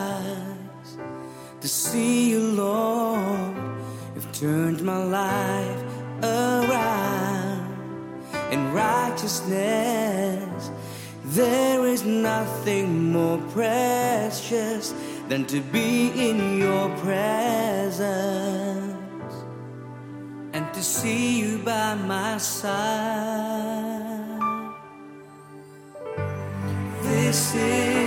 eyes to see you, Lord. You've turned my life around in righteousness. There is nothing more precious than to be in your presence and to see you by my side. This is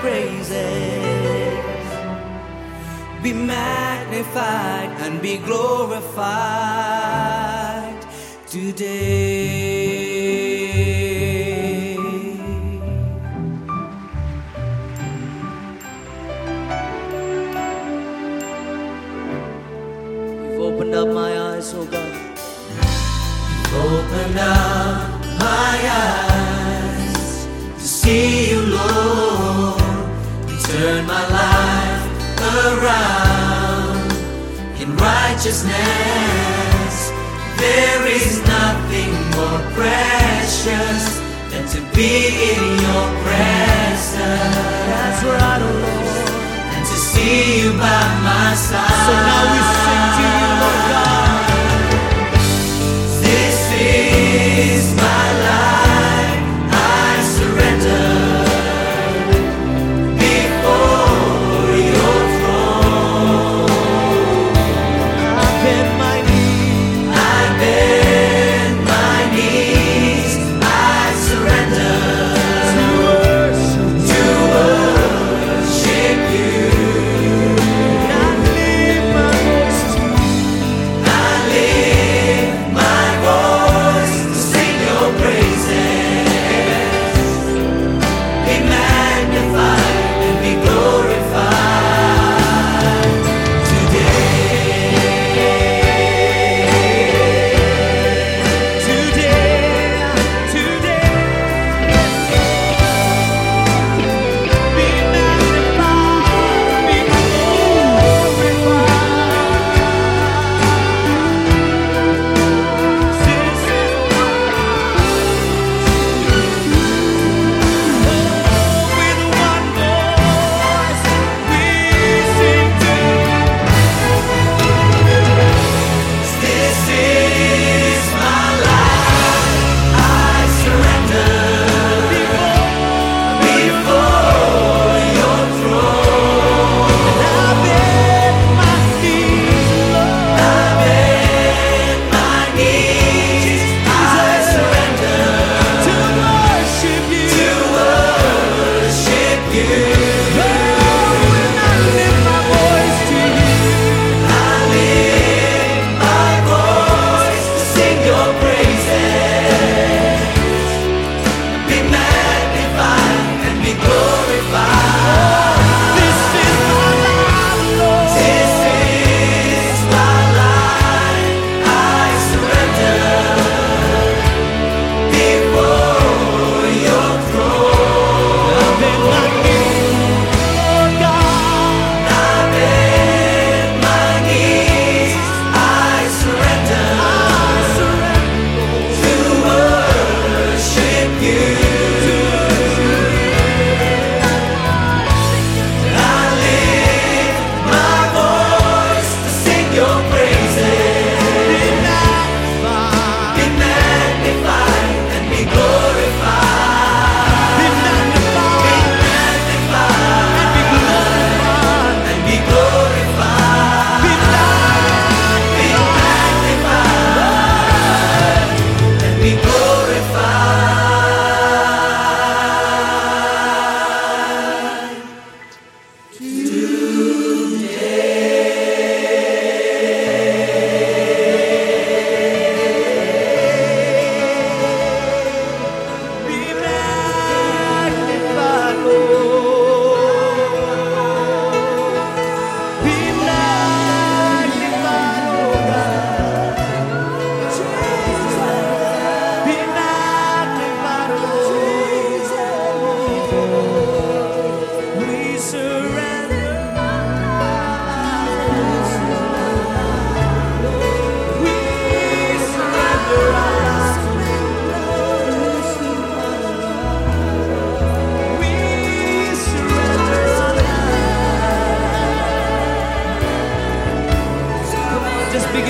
praises. Be magnified and be glorified today. You've opened up my eyes, oh God. Open up Turn my life around in righteousness. There is nothing more precious than to be in your presence. That's right, oh Lord. And to see you by my side. So now we sing if I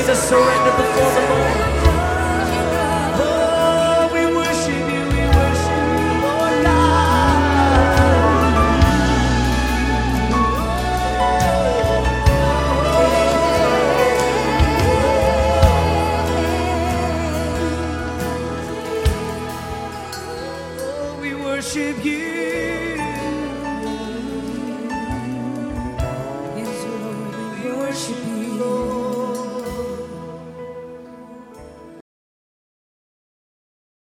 to surrender before the